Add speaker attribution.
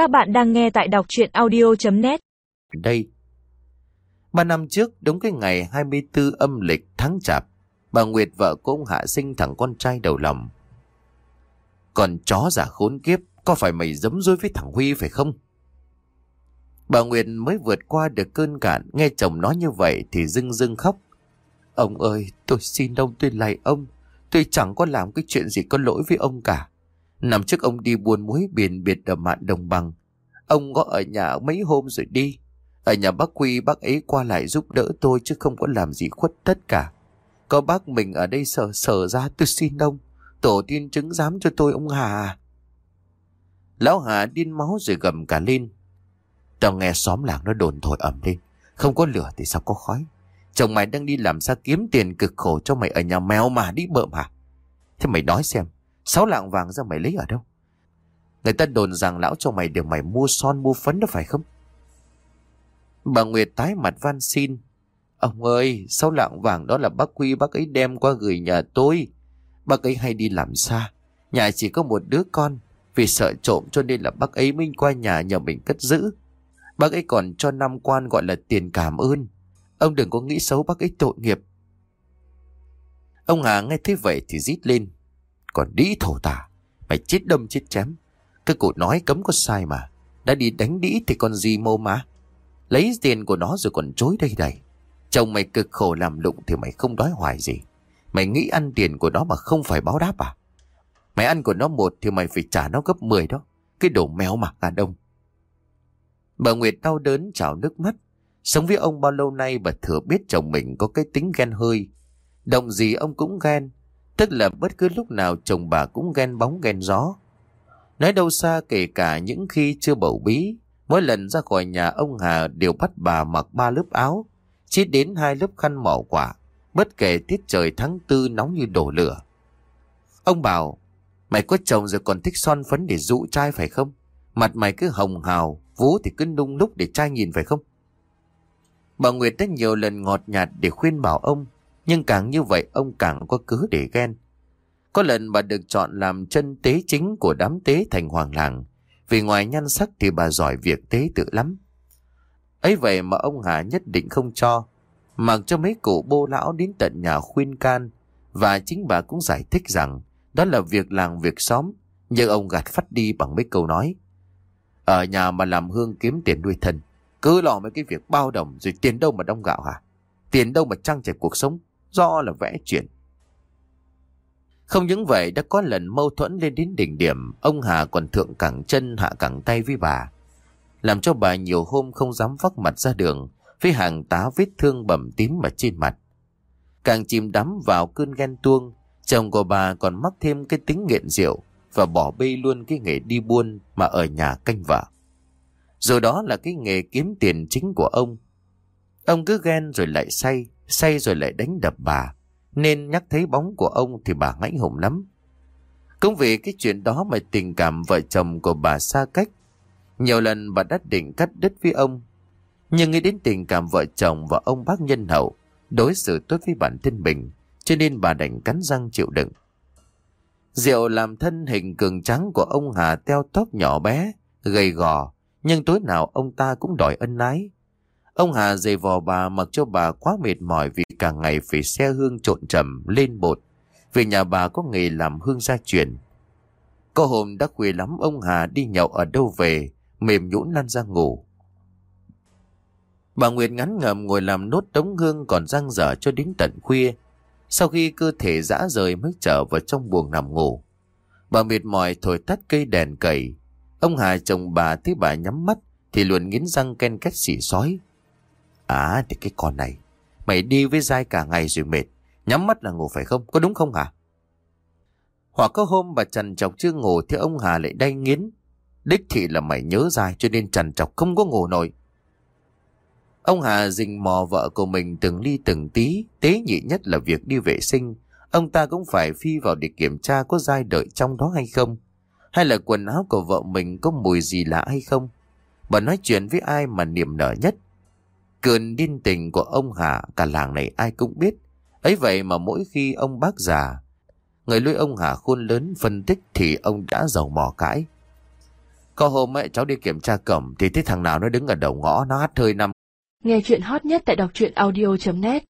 Speaker 1: Các bạn đang nghe tại đọc chuyện audio.net
Speaker 2: Đây Ba năm trước, đúng cái ngày 24 âm lịch tháng chạp, bà Nguyệt vợ của ông Hạ sinh thằng con trai đầu lòng. Còn chó giả khốn kiếp, có phải mày giấm dối với thằng Huy phải không? Bà Nguyệt mới vượt qua được cơn cạn, nghe chồng nói như vậy thì dưng dưng khóc. Ông ơi, tôi xin ông, tôi lạy ông. Tôi chẳng có làm cái chuyện gì có lỗi với ông cả. Năm trước ông đi buôn muối biển biệt ở mạn đồng bằng. Ông có ở nhà mấy hôm rồi đi. Ở nhà bác Quy bác ấy qua lại giúp đỡ tôi chứ không có làm gì khuất tất cả. Có bác mình ở đây sợ sợ ra tôi xin ông. Tổ tiên chứng giám cho tôi ông Hà. Lão Hà điên máu rồi gầm cả lên. Tao nghe xóm làng nó đồn thổi ẩm lên. Không có lửa thì sao có khói. Chồng mày đang đi làm sao kiếm tiền cực khổ cho mày ở nhà mèo mà đi bợm hả? Thế mày nói xem, sáu lạng vàng ra mày lấy ở đâu? Người ta đồn rằng lão cho mày được mày mua son mua phấn đó phải không? Bà Nguyệt tái mặt van xin. Ông ơi, sáu lạng vàng đó là bác Quy bác ấy đem qua gửi nhà tôi. Bác ấy hay đi làm xa. Nhà chỉ có một đứa con. Vì sợ trộm cho nên là bác ấy minh qua nhà nhờ mình cất giữ. Bác ấy còn cho năm quan gọi là tiền cảm ơn. Ông đừng có nghĩ xấu bác ấy tội nghiệp. Ông Hà nghe thế vậy thì rít lên. Còn đĩ thổ tả. Mày chết đâm chết chém. Cái cụ nói cấm có sai mà. Đã đi đánh đĩ thì còn gì mô má Lấy tiền của nó rồi còn chối đây đây. Chồng mày cực khổ làm lụng thì mày không đói hoài gì. Mày nghĩ ăn tiền của nó mà không phải báo đáp à? Mày ăn của nó một thì mày phải trả nó gấp 10 đó. Cái đồ mèo mà đàn đông. Bà Nguyệt đau đớn trào nước mắt. Sống với ông bao lâu nay bà thừa biết chồng mình có cái tính ghen hơi. Động gì ông cũng ghen. Tức là bất cứ lúc nào chồng bà cũng ghen bóng ghen gió. Nói đâu xa kể cả những khi chưa bầu bí. Mỗi lần ra khỏi nhà ông Hà đều bắt bà mặc ba lớp áo. Chỉ đến hai lớp khăn mỏ quả. Bất kể tiết trời tháng tư nóng như đổ lửa. Ông bảo, mày có chồng rồi còn thích son phấn để dụ trai phải không? Mặt mày cứ hồng hào, vú thì cứ nung lúc để trai nhìn phải không? Bà Nguyệt đã nhiều lần ngọt nhạt để khuyên bảo ông, nhưng càng như vậy ông càng có cứ để ghen. Có lần bà được chọn làm chân tế chính của đám tế thành hoàng làng, vì ngoài nhan sắc thì bà giỏi việc tế tự lắm. ấy vậy mà ông Hà nhất định không cho, mặc cho mấy cụ bô lão đến tận nhà khuyên can, và chính bà cũng giải thích rằng đó là việc làng việc xóm, nhưng ông gạt phát đi bằng mấy câu nói. Ở nhà mà làm hương kiếm tiền nuôi thân, cứ lo mấy cái việc bao đồng rồi tiền đâu mà đông gạo hả? Tiền đâu mà trang trải cuộc sống, do là vẽ chuyện. Không những vậy đã có lần mâu thuẫn lên đến đỉnh điểm, ông Hà còn thượng cẳng chân hạ cẳng tay với bà. Làm cho bà nhiều hôm không dám vắt mặt ra đường, với hàng tá vết thương bầm tím ở trên mặt. Càng chìm đắm vào cơn ghen tuông, chồng của bà còn mắc thêm cái tính nghiện rượu và bỏ bê luôn cái nghề đi buôn mà ở nhà canh vợ. Rồi đó là cái nghề kiếm tiền chính của ông. Ông cứ ghen rồi lại say, say rồi lại đánh đập bà. Nên nhắc thấy bóng của ông thì bà ngãnh hùng lắm. Cũng vì cái chuyện đó mà tình cảm vợ chồng của bà xa cách. Nhiều lần bà đã định cắt đứt với ông. Nhưng nghĩ đến tình cảm vợ chồng và ông bác nhân hậu, đối xử tốt với bản thân mình, cho nên bà đành cắn răng chịu đựng. Diệu làm thân hình cường trắng của ông Hà teo tóp nhỏ bé, gầy gò, nhưng tối nào ông ta cũng đòi ân ái. Ông Hà dày vò bà mặc cho bà quá mệt mỏi vì cả ngày phải xe hương trộn trầm lên bột. Vì nhà bà có nghề làm hương gia truyền. Có hôm đã khuya lắm ông Hà đi nhậu ở đâu về, mềm nhũn lăn ra ngủ. Bà Nguyệt ngắn ngầm ngồi làm nốt đống hương còn răng dở cho đến tận khuya. Sau khi cơ thể dã rời mới trở vào trong buồng nằm ngủ. Bà mệt mỏi thổi tắt cây đèn cầy. Ông Hà chồng bà thấy bà nhắm mắt thì luôn nghiến răng ken két xỉ sói. À thì cái con này, mày đi với dai cả ngày rồi mệt, nhắm mắt là ngủ phải không, có đúng không hả? Hoặc có hôm bà trần Trọc chưa ngủ thì ông Hà lại đay nghiến. Đích thị là mày nhớ dai cho nên trần Trọc không có ngủ nổi. Ông Hà rình mò vợ của mình từng ly từng tí, tế nhị nhất là việc đi vệ sinh. Ông ta cũng phải phi vào để kiểm tra có dai đợi trong đó hay không. Hay là quần áo của vợ mình có mùi gì lạ hay không. Bà nói chuyện với ai mà niềm nở nhất. Cơn điên tình của ông Hà cả làng này ai cũng biết. ấy vậy mà mỗi khi ông bác già, người nuôi ông Hà khôn lớn phân tích thì ông đã giàu mò cãi. Có hôm ấy cháu đi kiểm tra cổng thì thấy thằng nào nó đứng ở đầu ngõ nó hát hơi năm.
Speaker 3: Nghe chuyện hot nhất tại đọc truyện audio.net